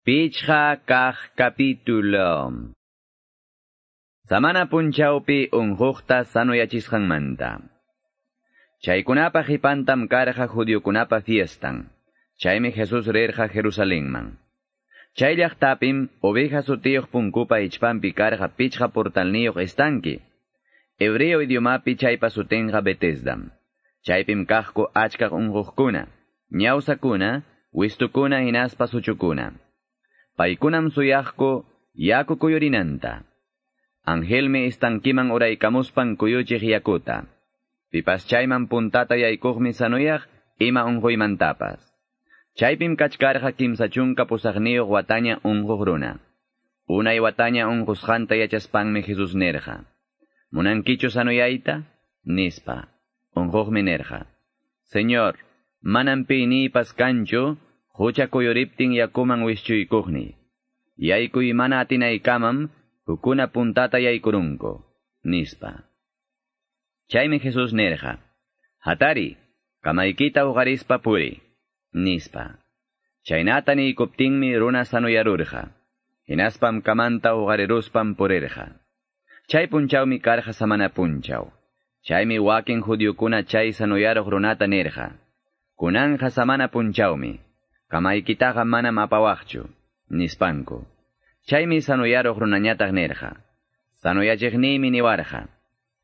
Pichha kah capítulo. Samana punchaupi unjukta sanoyachisqanmanta. Chaykunapa hipantam karja judiokunapa fiestan. Chaymi Jesús rerja Jerusalenman. Chay llaqtapim oveja sutiyuq punkupa ichpampi karja pichha portalniyuq estanki. Hebreo idiomapi chaypa sutenja Betesdam. Chaypim kajku achkaq unjuqkuna. Ñawsakuna, wistukuna hinaspa suchukuna. Paikunam suyaqku yaku kuyorinanta. Angelmi istankiman uraykamuspan kuyuchiq yakuta. Pipas chayman puntata yaykuqmi sanuyaq ima unquymantapas. Chaypim kachkarqa kimsa chunka pusaqniyuq wataña unquq runa. Unay wataña unqusqanta yachaspanmi Jesus nerqa. Munankichu sanuyayta? Nispa. Unquqmi nerqa. Señor, manan pinipas kanchu, hucha kuyoriptin yakuman wischuykuqni. Yaykuy mana atinaykamam, hukuna puntata yaykurunko. Nispa. Chaymi Jesus nerqa. Hatari, kamaykita ugarispa puri. Nispa. Chaynata niykuptinmi runa sanuyarurqa. Hinaspam kamanta ugareruspam purirqa. Chay punchawmi karqa samana punchaw. Chaymi wakin judiokuna chay sanuyaruq runata nerqa. Kunanja samana punchawmi. Kamaykitaqa manam apawaqchu. Nispanku. Chaymi sanuyaruq runañataq nerqa. Sanuyachiqniymi niwarqa.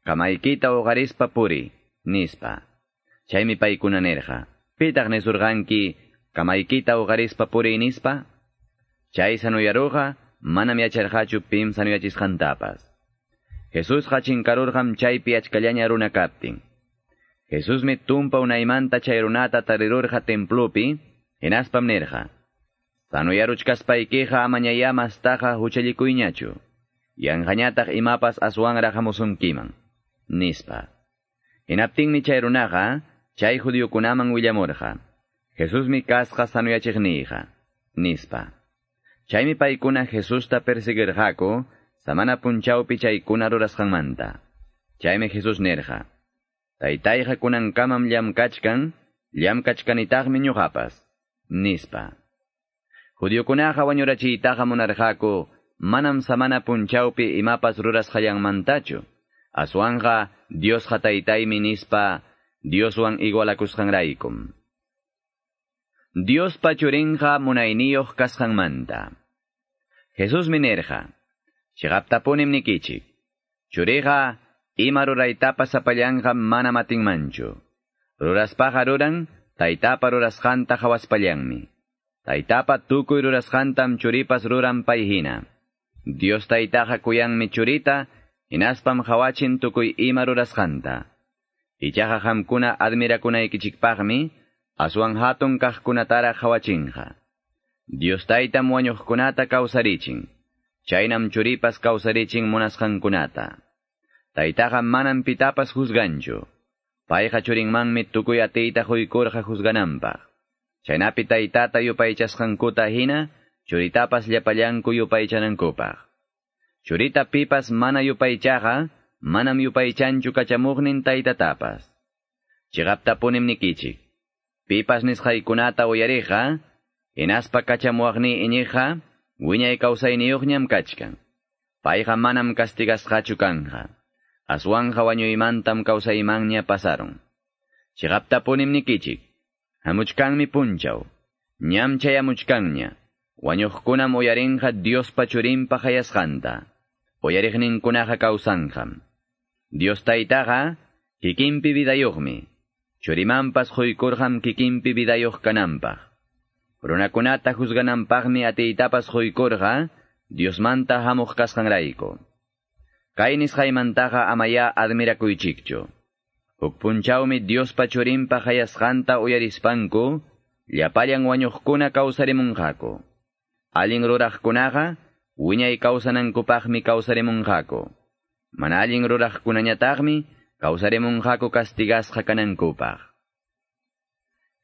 Kamaykita ugarispa puri. Nispa. Chaymi paykuna nerqa. Pitaq nisurqanki kamaykita ugarispa puri nispa? Chay sanuyaruqa manam yacharqachu pim sanuyachisqantapas. Jesus hachinkarurqam chaypi achkallaña runa kaptin. Jesusmi tumpa unaymanta chay runata tarirurqa templupi, hinaspam nerqa. Sanuyaruchkaspaykiqa amañayamastaqa huchallikuyñachu. Yanqañataq imapas aswanraq hamusunkiman. Nispa. Hinaptinmi chay runaqa, chay judiokunaman willamurqa. Jesusmi kasqa sanuyachiqniyqa. Nispa. Chaymi paykuna Jesusta perseguirqaku, samana punchawpi chaykuna rurasqanmanta. Chaymi Jesus nerqa. Taytayqa kunankamam llamkachkan, llamkachkanitaqmi ñuqapas. Nispa. Judiokunaqa wañurachiytaqa munarqaku, manam samana punchawpi imapas rurasqallanmantachu. Aswanqa Diosqa taytaymi nispa, Dioswan igualakusqanraykum. Dios pachurinqa munayniyuq kasqanmanta. Jesus minerqa, chiqaptapunim nikichik. Churiqa, ima ruraytapas apallanqa mana matinmanchu. Ruraspaqa ruran, taytapa rurasqanta hawaspallanmi. Taytapa tukuy rurasqantam churipas ruran payhina. Dios taytaqa kuyanmi churita, inaspam hawachin tukuy ima rurasqanta. Ichaqa hamkuna admirakunaykichikpaqmi, aswan hatun kaqkunatara hawachinqa. Dios taytam wañuqkunata kawsarichin. Chaynam churipas kawsarichin munasqankunata. Taytaqa manam pitapas juzganchu. Payqa churinmanmi tukuy atiyta huykurqa juzgananpaq. Chaynapi taytata yupaychasqankuta hina, churitapas llapallanku yupaychanankupaq. Churita pipas mana yupaychaqa, manam yupaychanchu kachamuqnin taytatapas. Chigaptapunim nikichik. Pipas nisqaykunata uyariqa, hinaspa kachamuaqni iñiqa, wiñay kawsayniyuqñam kachkan. Payqa manam castigasqachu kanja. Aswanqa wañuymantam kawsaymanña pasaron. Chigaptapunim nikichik. Hamuchkanmi punchaw. Ñam chayamuchkanña. Wañuqkunam uyarinqa Diospa churinpa hayasqanta. Uyariqninkunaqa kawsanqam. Dios taytaqa, kikinpi vidayuqmi. Churimanpas huykurqam kikinpi vidayuq kananpaq. Runakunata juzgananpaqmi atiytapas huykurqa, Diosmanta hamuq kasqanrayku. Kay nisqaymantaqa amaya admirakuychikchu. Huk punchawmi Diospa churinpa hayasqanta uyarispanku, llapallan wañuqkuna kawsarimunqaku. Allin ruraqkunaqa, wiñay kawsanankupaqmi kawsarimunqaku. Mana allin ruraqkunañataqmi, kawsarimunqaku castigasqa kanankupaq.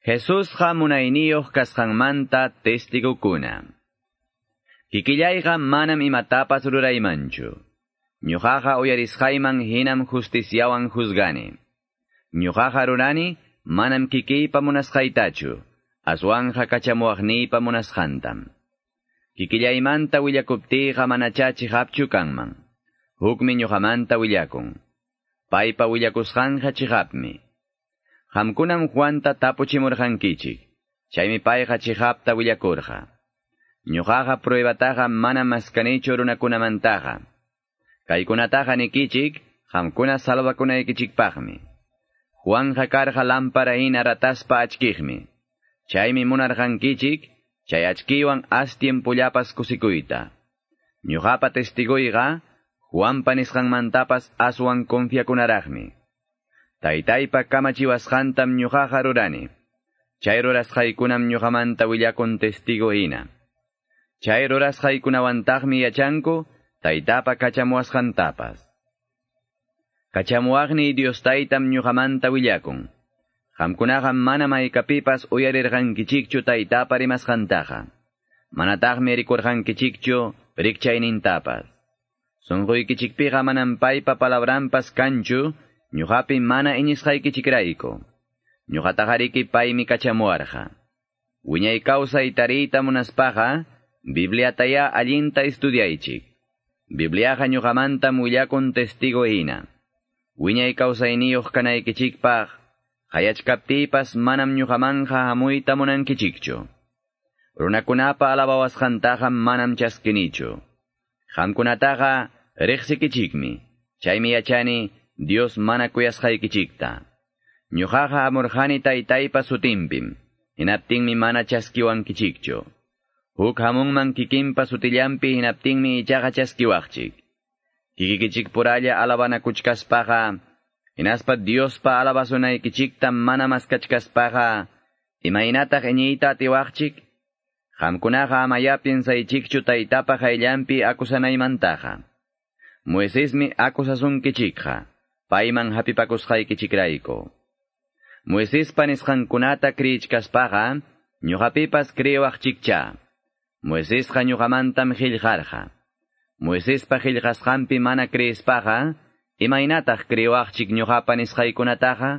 Jesusqa munayniyuq kasqanmanta testigukuna. Kikillayqa manam imatapas ruraymanchu. Ñuqaqa uyarisqayman hinam justiciawan juzgani. Ñuqaqa rurani manam kikiypa munasqaytachu, aswanja kachamuaqniypa munasqantam. Kikillaymanta willakuptiqa manachachi hapchu kanman. Hukmi ñuqamanta willakun. Paypa willakusqanja chihapmi. Hamkunam Juanta tapuchimurqankichik. Chaymi payqa chihapta willakurqa. Ñuqaqa pruebataqa mana maskanichu runakunamantaqa. Kaykunataqa nikichik, hamkuna salvakunaykichikpaqmi. Juanja karqa lampara hina rataspa achkijmi. Chaymi munarqankichik, chay achkiwan astimpullapas kusikuyta. Ñuqapa testiguyqa, Juanpa nisqanmantapas aswan confiakunaraqmi. Taytaypa kamachiwasqantam ñuqaqa rurani. Chay rurasqaykunam ñuqamanta willakun testigo hina. Chay rurasqaykunawantaqmi yachanku, taytapa kachamuasqantapas. Kachamuaqni Dios taytam ñuqamanta willakun. Qamkunaqa mana maykapipas uyarirqankichikchu taytapa rimasqantaqa. Manataqmi rikurqankichikchu rikchaynintapas. Sunquykichikpiqa manam paypa palabrampas kanchu, ñuqapi mana iñisqaykichikrayku. Ñuqataqariki paymi kachamuarqa. Wiñay kawsay tariyta munaspaqa, Bibliataya allinta estudiaychik. Bibliaqa ñuqamantam willakun testigo hina. Wiñay kawsayniyuq kanaykichikpaq, hayachkaptipas manam ñuqamanqa hamuyta munankichikchu. Runakunapa alabawasqantaqa manam chaskinichu. Qamkunataqa riqsikichikmi, chaymi yachani Dios mana kuyasqaykichikta. Ñuqaqa amurqani taytaypa sutinpim, hinaptinmi mana chaskiwankichikchu. Huk hamunman kikinpa sutillampi hinaptinmi ichaqa chaskiwaqchik. Kikikichik puralla alabanakuchkaspaqa, hinaspa Diospa alabasunaykichikta mana maskachkaspaqa, imaynataq iñiyta atiwaqchik, Qamkunaqa amaya piensaychikchu taytapa qayllampi akusanaymantaqa. Moisesmi akusasunkichikqa, payman hapipakusqaykichikrayku. Moisespa nisqankunata kriyichkaspaqa, ñuqapipas kriyiwaqchikcha. Moisesqa ñuqamantam qillqarqa. Moisespa qillqasqanpi mana kriyispaqa, imaynataq kriyiwaqchik ñuqapa nisqaykunataqa,